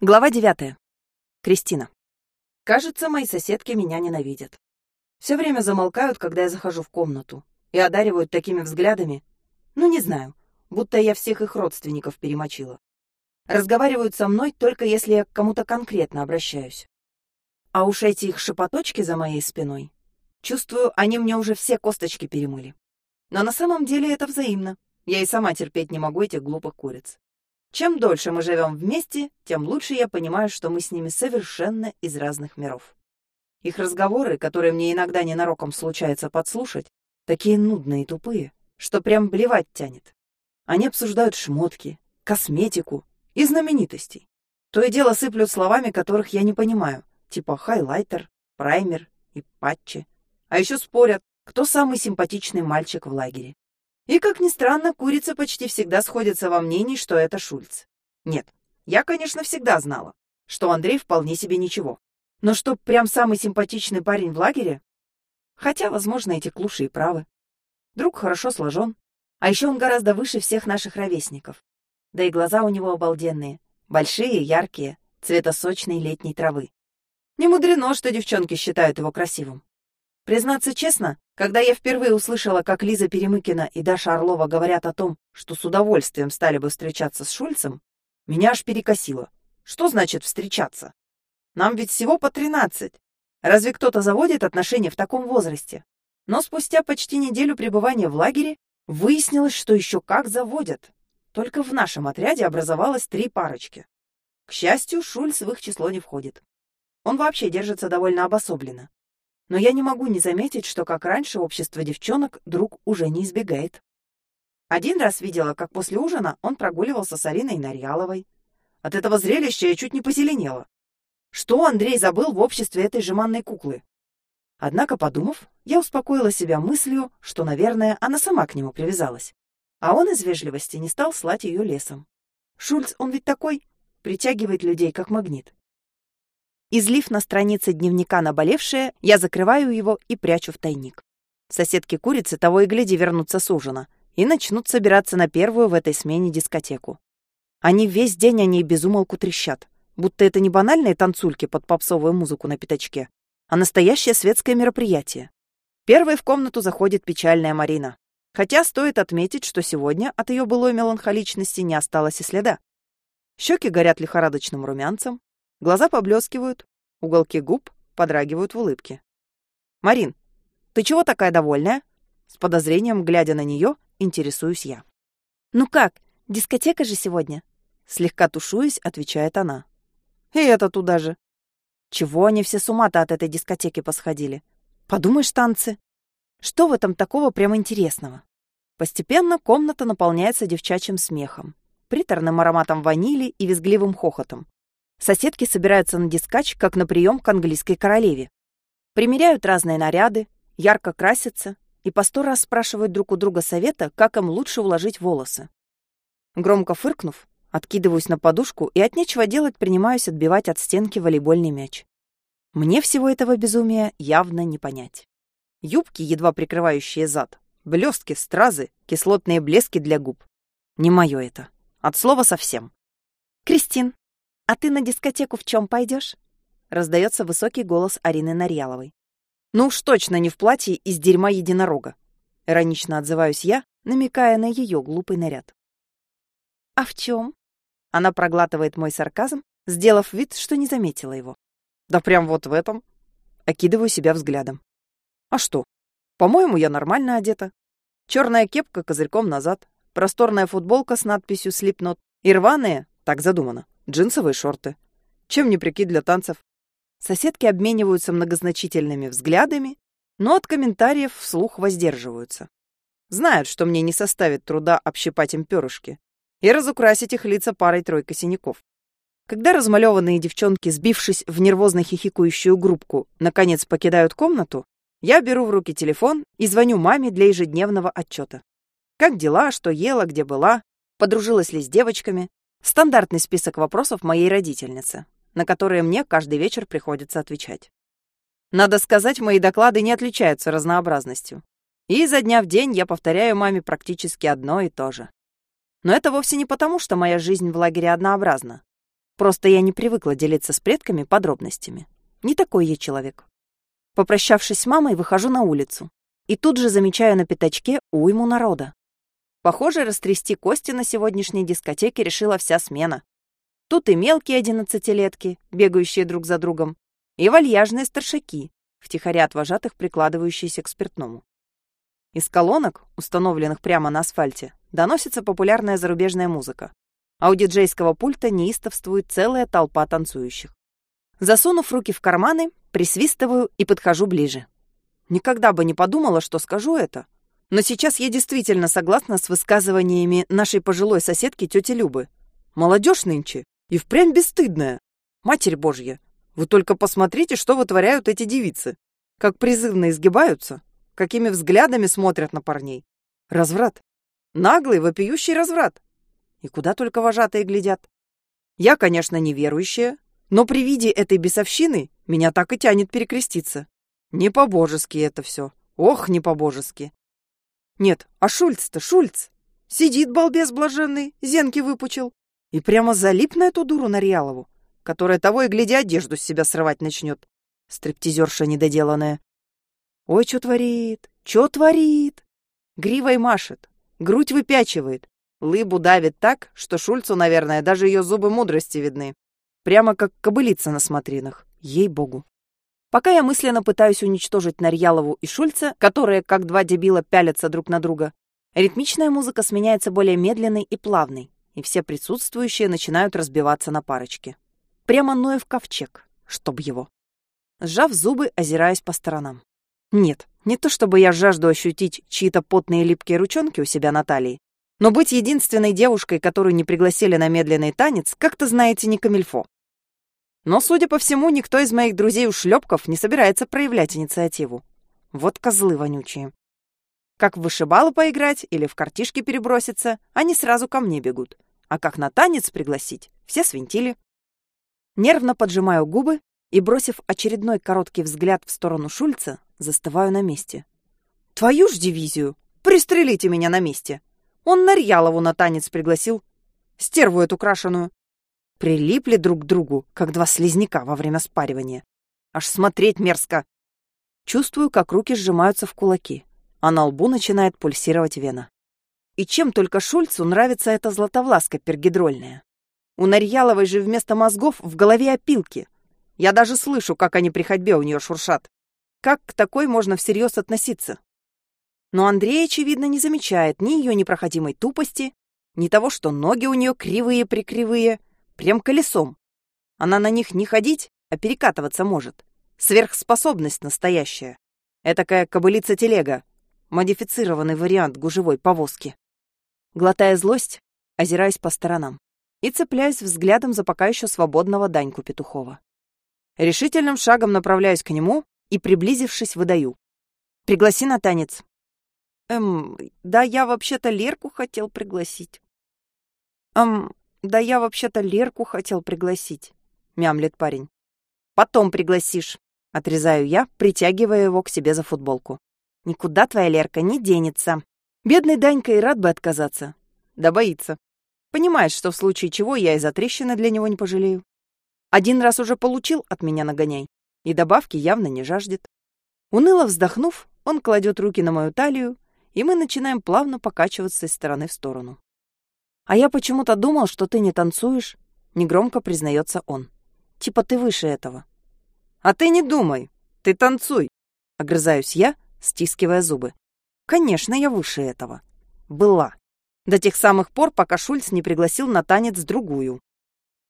Глава девятая. Кристина. Кажется, мои соседки меня ненавидят. Все время замолкают, когда я захожу в комнату, и одаривают такими взглядами. Ну, не знаю, будто я всех их родственников перемочила. Разговаривают со мной только если я к кому-то конкретно обращаюсь. А уж эти их шепоточки за моей спиной. Чувствую, они мне уже все косточки перемыли. Но на самом деле это взаимно. Я и сама терпеть не могу этих глупых куриц. Чем дольше мы живем вместе, тем лучше я понимаю, что мы с ними совершенно из разных миров. Их разговоры, которые мне иногда ненароком случается подслушать, такие нудные и тупые, что прям блевать тянет. Они обсуждают шмотки, косметику и знаменитостей. То и дело сыплют словами, которых я не понимаю, типа хайлайтер, праймер и патчи. А еще спорят, кто самый симпатичный мальчик в лагере. И, как ни странно, курицы почти всегда сходятся во мнении, что это Шульц. Нет, я, конечно, всегда знала, что Андрей вполне себе ничего. Но что прям самый симпатичный парень в лагере? Хотя, возможно, эти клуши и правы. Друг хорошо сложен, а еще он гораздо выше всех наших ровесников. Да и глаза у него обалденные, большие, яркие, цвета сочной летней травы. Не мудрено, что девчонки считают его красивым. Признаться честно, когда я впервые услышала, как Лиза Перемыкина и Даша Орлова говорят о том, что с удовольствием стали бы встречаться с Шульцем, меня аж перекосило. Что значит встречаться? Нам ведь всего по тринадцать. Разве кто-то заводит отношения в таком возрасте? Но спустя почти неделю пребывания в лагере выяснилось, что еще как заводят. Только в нашем отряде образовалось три парочки. К счастью, Шульц в их число не входит. Он вообще держится довольно обособленно но я не могу не заметить, что, как раньше, общество девчонок друг уже не избегает. Один раз видела, как после ужина он прогуливался с Ариной Нарьяловой. От этого зрелища я чуть не позеленела. Что Андрей забыл в обществе этой жеманной куклы? Однако, подумав, я успокоила себя мыслью, что, наверное, она сама к нему привязалась. А он из вежливости не стал слать ее лесом. Шульц, он ведь такой, притягивает людей, как магнит. Излив на странице дневника наболевшее, я закрываю его и прячу в тайник. Соседки-курицы того и гляди вернутся с ужина и начнут собираться на первую в этой смене дискотеку. Они весь день о ней безумолку трещат, будто это не банальные танцульки под попсовую музыку на пятачке, а настоящее светское мероприятие. Первой в комнату заходит печальная Марина. Хотя стоит отметить, что сегодня от ее былой меланхоличности не осталось и следа. Щеки горят лихорадочным румянцем, Глаза поблескивают, уголки губ подрагивают в улыбке. «Марин, ты чего такая довольная?» С подозрением, глядя на нее, интересуюсь я. «Ну как, дискотека же сегодня?» Слегка тушуясь, отвечает она. «И это туда же». Чего они все с ума-то от этой дискотеки посходили? Подумаешь, танцы. Что в этом такого прям интересного? Постепенно комната наполняется девчачьим смехом, приторным ароматом ванили и визгливым хохотом. Соседки собираются на дискач, как на прием к английской королеве. Примеряют разные наряды, ярко красятся и по сто раз спрашивают друг у друга совета, как им лучше уложить волосы. Громко фыркнув, откидываюсь на подушку и от нечего делать принимаюсь отбивать от стенки волейбольный мяч. Мне всего этого безумия явно не понять. Юбки, едва прикрывающие зад, блестки, стразы, кислотные блески для губ. Не мое это. От слова совсем. «Кристин, «А ты на дискотеку в чем пойдешь? раздается высокий голос Арины Нарьяловой. «Ну уж точно не в платье из дерьма единорога», — иронично отзываюсь я, намекая на ее глупый наряд. «А в чем? Она проглатывает мой сарказм, сделав вид, что не заметила его. «Да прям вот в этом». Окидываю себя взглядом. «А что? По-моему, я нормально одета. Черная кепка козырьком назад, просторная футболка с надписью «Слипнот» и рваные, так задумано, джинсовые шорты. Чем не прикид для танцев? Соседки обмениваются многозначительными взглядами, но от комментариев вслух воздерживаются. Знают, что мне не составит труда общипать им перышки и разукрасить их лица парой-тройкой синяков. Когда размалеванные девчонки, сбившись в нервозно хихикающую группку, наконец покидают комнату, я беру в руки телефон и звоню маме для ежедневного отчета. Как дела, что ела, где была, подружилась ли с девочками, Стандартный список вопросов моей родительницы, на которые мне каждый вечер приходится отвечать. Надо сказать, мои доклады не отличаются разнообразностью. И изо дня в день я повторяю маме практически одно и то же. Но это вовсе не потому, что моя жизнь в лагере однообразна. Просто я не привыкла делиться с предками подробностями. Не такой я человек. Попрощавшись с мамой, выхожу на улицу. И тут же замечаю на пятачке уйму народа. Похоже, растрясти кости на сегодняшней дискотеке решила вся смена. Тут и мелкие одиннадцатилетки, бегающие друг за другом, и вальяжные старшаки, втихаря от вожатых прикладывающиеся к спиртному. Из колонок, установленных прямо на асфальте, доносится популярная зарубежная музыка, а у диджейского пульта неистовствует целая толпа танцующих. Засунув руки в карманы, присвистываю и подхожу ближе. Никогда бы не подумала, что скажу это, но сейчас я действительно согласна с высказываниями нашей пожилой соседки тети Любы. Молодежь нынче и впрямь бесстыдная. Матерь Божья, вы только посмотрите, что вытворяют эти девицы. Как призывно изгибаются, какими взглядами смотрят на парней. Разврат. Наглый, вопиющий разврат. И куда только вожатые глядят. Я, конечно, неверующая, но при виде этой бесовщины меня так и тянет перекреститься. Не по-божески это все. Ох, не по-божески. Нет, а Шульц-то, Шульц. Сидит балбес блаженный, зенки выпучил. И прямо залип на эту дуру Нарьялову которая того и гляди одежду с себя срывать начнет. Стриптизерша недоделанная. Ой, что творит, что творит? Гривой машет, грудь выпячивает, лыбу давит так, что Шульцу, наверное, даже ее зубы мудрости видны. Прямо как кобылица на смотринах, ей-богу. Пока я мысленно пытаюсь уничтожить Нарьялову и Шульца, которые, как два дебила, пялятся друг на друга, ритмичная музыка сменяется более медленной и плавной, и все присутствующие начинают разбиваться на парочки. Прямо Ноев ковчег, чтоб его. Сжав зубы, озираясь по сторонам. Нет, не то чтобы я жажду ощутить чьи-то потные липкие ручонки у себя на талии, но быть единственной девушкой, которую не пригласили на медленный танец, как-то, знаете, не камильфо. Но, судя по всему, никто из моих друзей-ушлепков не собирается проявлять инициативу. Вот козлы вонючие. Как в вышибалу поиграть или в картишки переброситься, они сразу ко мне бегут. А как на танец пригласить, все свинтили. Нервно поджимаю губы и, бросив очередной короткий взгляд в сторону Шульца, застываю на месте. «Твою ж дивизию! Пристрелите меня на месте! Он Нарьялову на танец пригласил. Стерву эту крашеную. Прилипли друг к другу, как два слизняка во время спаривания. Аж смотреть мерзко. Чувствую, как руки сжимаются в кулаки, а на лбу начинает пульсировать вена. И чем только Шульцу нравится эта златовласка пергидрольная. У Нарьяловой же вместо мозгов в голове опилки. Я даже слышу, как они при ходьбе у нее шуршат. Как к такой можно всерьез относиться? Но Андрей, очевидно, не замечает ни ее непроходимой тупости, ни того, что ноги у нее кривые-прикривые, прям колесом. Она на них не ходить, а перекатываться может. Сверхспособность настоящая. Этакая кобылица-телега. Модифицированный вариант гужевой повозки. Глотая злость, озираясь по сторонам и цепляюсь взглядом за пока еще свободного Даньку Петухова. Решительным шагом направляюсь к нему и, приблизившись, выдаю. «Пригласи на танец». «Эм, да я вообще-то Лерку хотел пригласить». «Эм, да я вообще-то Лерку хотел пригласить», — мямлет парень. «Потом пригласишь», — отрезаю я, притягивая его к себе за футболку. «Никуда твоя Лерка не денется. Бедный Данька и рад бы отказаться. Да боится. Понимает, что в случае чего я и за трещины для него не пожалею. Один раз уже получил от меня нагоняй, и добавки явно не жаждет. Уныло вздохнув, он кладет руки на мою талию, и мы начинаем плавно покачиваться из стороны в сторону. «А я почему-то думал, что ты не танцуешь», — негромко признается он. «Типа ты выше этого». «А ты не думай, ты танцуй», — огрызаюсь я, стискивая зубы. «Конечно, я выше этого. Была». До тех самых пор, пока Шульц не пригласил на танец другую.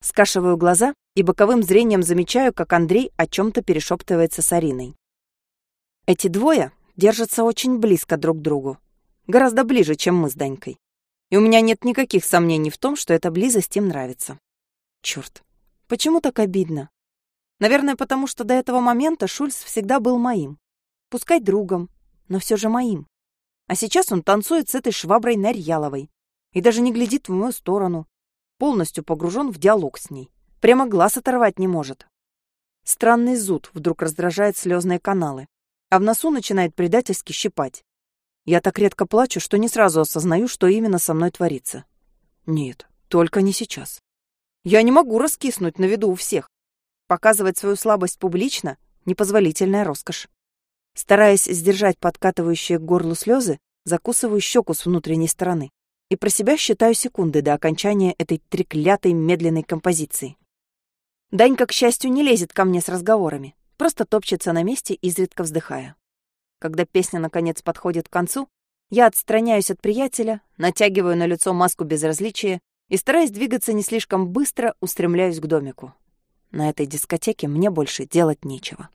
Скашиваю глаза и боковым зрением замечаю, как Андрей о чем-то перешептывается с Ариной. Эти двое держатся очень близко друг к другу. Гораздо ближе, чем мы с Данькой. И у меня нет никаких сомнений в том, что эта близость им нравится. Черт, почему так обидно? Наверное, потому что до этого момента Шульц всегда был моим. Пускай другом, но все же моим. А сейчас он танцует с этой шваброй Нарьяловой и даже не глядит в мою сторону, полностью погружен в диалог с ней. Прямо глаз оторвать не может. Странный зуд вдруг раздражает слезные каналы, а в носу начинает предательски щипать. Я так редко плачу, что не сразу осознаю, что именно со мной творится. Нет, только не сейчас. Я не могу раскиснуть на виду у всех. Показывать свою слабость публично — непозволительная роскошь. Стараясь сдержать подкатывающие к горлу слезы, закусываю щеку с внутренней стороны и про себя считаю секунды до окончания этой треклятой медленной композиции. Данька, к счастью, не лезет ко мне с разговорами, просто топчется на месте, изредка вздыхая. Когда песня, наконец, подходит к концу, я отстраняюсь от приятеля, натягиваю на лицо маску безразличия и, стараясь двигаться не слишком быстро, устремляюсь к домику. На этой дискотеке мне больше делать нечего.